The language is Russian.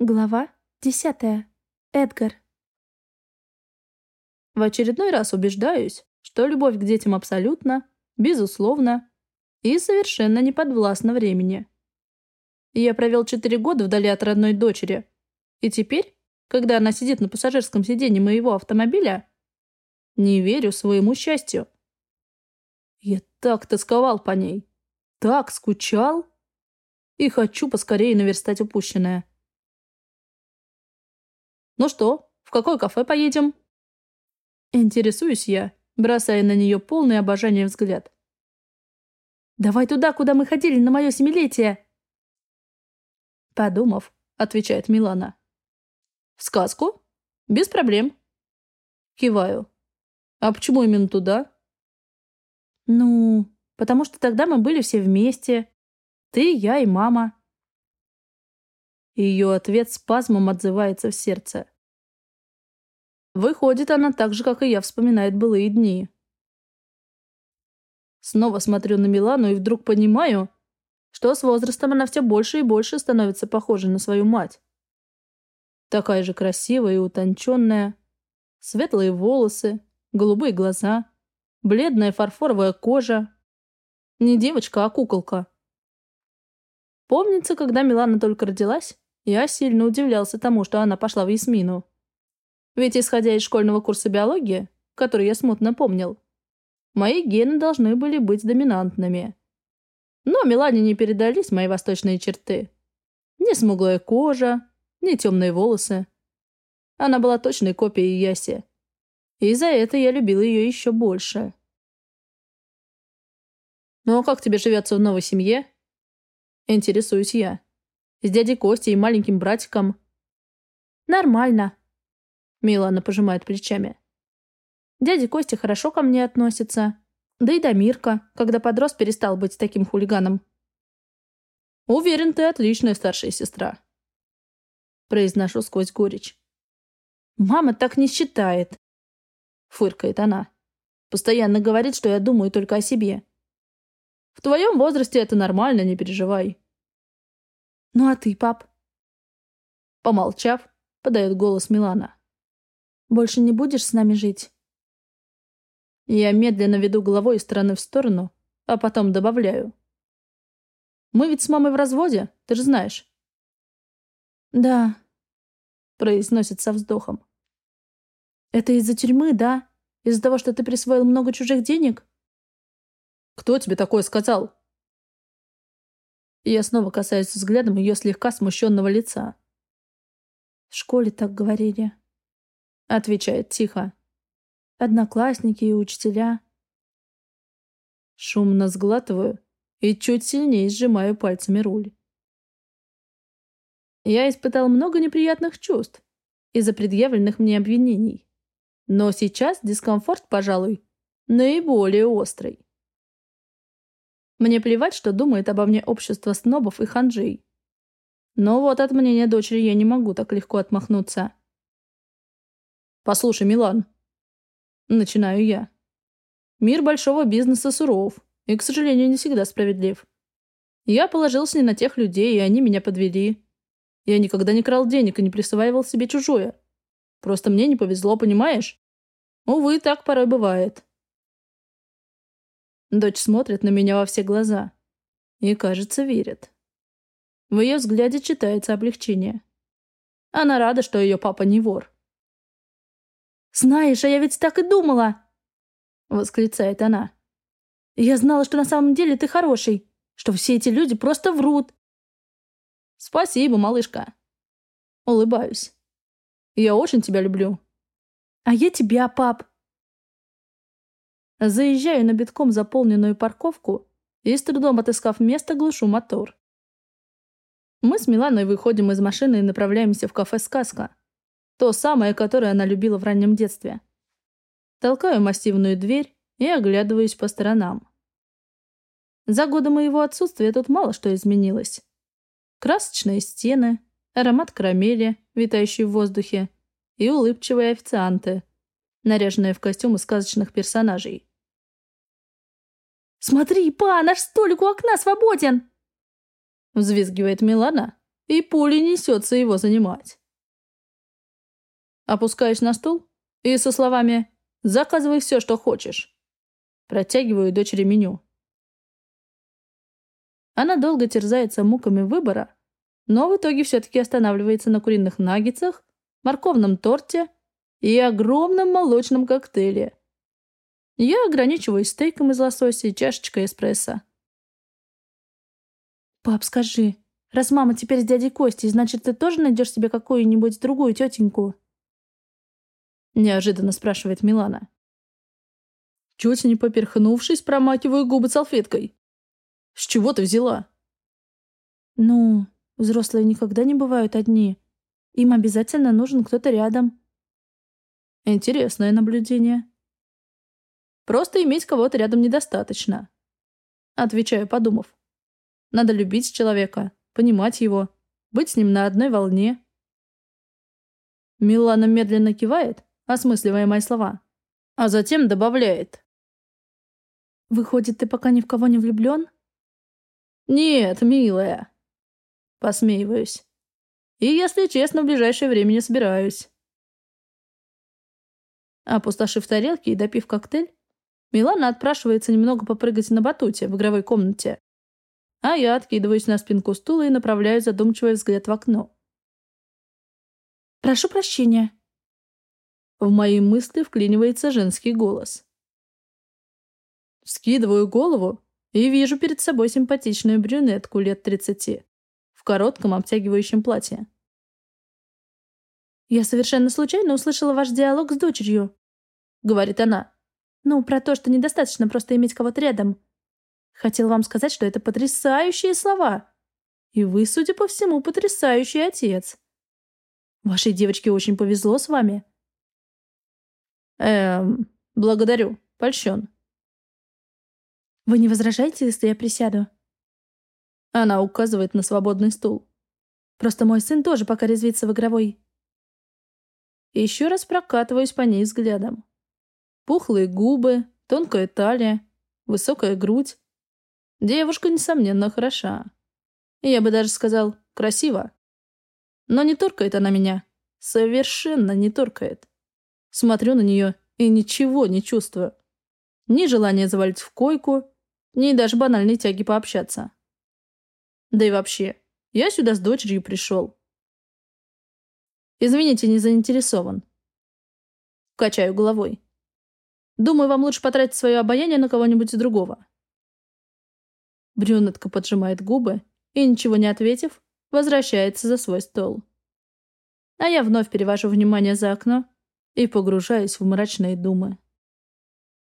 Глава десятая. Эдгар. В очередной раз убеждаюсь, что любовь к детям абсолютно, безусловно и совершенно не подвластна времени. Я провел четыре года вдали от родной дочери, и теперь, когда она сидит на пассажирском сиденье моего автомобиля, не верю своему счастью. Я так тосковал по ней, так скучал и хочу поскорее наверстать упущенное. «Ну что, в какое кафе поедем?» Интересуюсь я, бросая на нее полный обожание взгляд. «Давай туда, куда мы ходили на мое семилетие!» Подумав, отвечает Милана. «В сказку? Без проблем». Киваю. «А почему именно туда?» «Ну, потому что тогда мы были все вместе. Ты, я и мама. Ее ответ спазмом отзывается в сердце. Выходит, она так же, как и я, вспоминает былые дни. Снова смотрю на Милану и вдруг понимаю, что с возрастом она все больше и больше становится похожа на свою мать. Такая же красивая и утонченная, светлые волосы, голубые глаза, бледная фарфоровая кожа. Не девочка, а куколка. Помнится, когда Милана только родилась, я сильно удивлялся тому, что она пошла в Ясмину. Ведь, исходя из школьного курса биологии, который я смутно помнил, мои гены должны были быть доминантными. Но Милане не передались мои восточные черты. Ни смуглая кожа, ни темные волосы. Она была точной копией Яси. И за это я любил ее еще больше. «Ну а как тебе живется в новой семье?» Интересуюсь я с дядей Костей и маленьким братиком. Нормально. Милана пожимает плечами. Дядя Костя хорошо ко мне относится. Да и Дамирка, когда подрос, перестал быть таким хулиганом. Уверен, ты отличная старшая сестра. Произношу сквозь горечь. Мама так не считает. Фыркает она. Постоянно говорит, что я думаю только о себе. В твоем возрасте это нормально, не переживай. «Ну а ты, пап?» Помолчав, подает голос Милана. «Больше не будешь с нами жить?» Я медленно веду головой из стороны в сторону, а потом добавляю. «Мы ведь с мамой в разводе, ты же знаешь». «Да», — произносит со вздохом. «Это из-за тюрьмы, да? Из-за того, что ты присвоил много чужих денег?» «Кто тебе такое сказал?» Я снова касаюсь взглядом ее слегка смущенного лица. «В школе так говорили», — отвечает тихо. «Одноклассники и учителя». Шумно сглатываю и чуть сильнее сжимаю пальцами руль. Я испытал много неприятных чувств из-за предъявленных мне обвинений. Но сейчас дискомфорт, пожалуй, наиболее острый. Мне плевать, что думает обо мне общество снобов и ханжей. Но вот от мнения дочери я не могу так легко отмахнуться. «Послушай, Милан», — начинаю я. «Мир большого бизнеса суров и, к сожалению, не всегда справедлив. Я положился не на тех людей, и они меня подвели. Я никогда не крал денег и не присваивал себе чужое. Просто мне не повезло, понимаешь? Увы, так порой бывает. Дочь смотрит на меня во все глаза. И, кажется, верит. В ее взгляде читается облегчение. Она рада, что ее папа не вор. «Знаешь, а я ведь так и думала!» Восклицает она. «Я знала, что на самом деле ты хороший, что все эти люди просто врут!» «Спасибо, малышка!» Улыбаюсь. «Я очень тебя люблю!» «А я тебя, пап!» Заезжаю на битком заполненную парковку и, с трудом отыскав место, глушу мотор. Мы с Миланой выходим из машины и направляемся в кафе «Сказка». То самое, которое она любила в раннем детстве. Толкаю массивную дверь и оглядываюсь по сторонам. За годы моего отсутствия тут мало что изменилось. Красочные стены, аромат карамели, витающий в воздухе, и улыбчивые официанты, наряженные в костюмы сказочных персонажей. «Смотри, па, наш столик у окна свободен!» Взвизгивает Милана и пулей несется его занимать. Опускаюсь на стул и со словами «Заказывай все, что хочешь». Протягиваю дочери меню. Она долго терзается муками выбора, но в итоге все-таки останавливается на куриных наггетсах, морковном торте и огромном молочном коктейле. Я ограничиваюсь стейком из лосося и чашечкой эспрессо. «Пап, скажи, раз мама теперь с дядей Костей, значит, ты тоже найдешь себе какую-нибудь другую тетеньку?» Неожиданно спрашивает Милана. Чуть не поперхнувшись, промакиваю губы салфеткой. С чего ты взяла? Ну, взрослые никогда не бывают одни. Им обязательно нужен кто-то рядом. Интересное наблюдение. Просто иметь кого-то рядом недостаточно. Отвечаю, подумав. Надо любить человека, понимать его, быть с ним на одной волне. Милана медленно кивает, осмысливая мои слова, а затем добавляет. «Выходит, ты пока ни в кого не влюблен?» «Нет, милая». Посмеиваюсь. И, если честно, в ближайшее время не собираюсь. Опустошив тарелки и допив коктейль, Милана отпрашивается немного попрыгать на батуте в игровой комнате. А я откидываюсь на спинку стула и направляю задумчивый взгляд в окно. «Прошу прощения», в мои мысли вклинивается женский голос. Скидываю голову и вижу перед собой симпатичную брюнетку лет 30 в коротком обтягивающем платье. «Я совершенно случайно услышала ваш диалог с дочерью», — говорит она. «Ну, про то, что недостаточно просто иметь кого-то рядом. Хотел вам сказать, что это потрясающие слова. И вы, судя по всему, потрясающий отец. Вашей девочке очень повезло с вами. Эм, благодарю. Польщен. Вы не возражаете, если я присяду? Она указывает на свободный стул. Просто мой сын тоже пока резвится в игровой. Еще раз прокатываюсь по ней взглядом. Пухлые губы, тонкая талия, высокая грудь. Девушка, несомненно, хороша. Я бы даже сказал, красиво. Но не торкает она меня. Совершенно не торкает. Смотрю на нее и ничего не чувствую. Ни желания завалить в койку, ни даже банальной тяги пообщаться. Да и вообще, я сюда с дочерью пришел. Извините, не заинтересован. Качаю головой. Думаю, вам лучше потратить свое обаяние на кого-нибудь другого. Брюнетка поджимает губы и, ничего не ответив, возвращается за свой стол. А я вновь перевожу внимание за окно и погружаюсь в мрачные думы.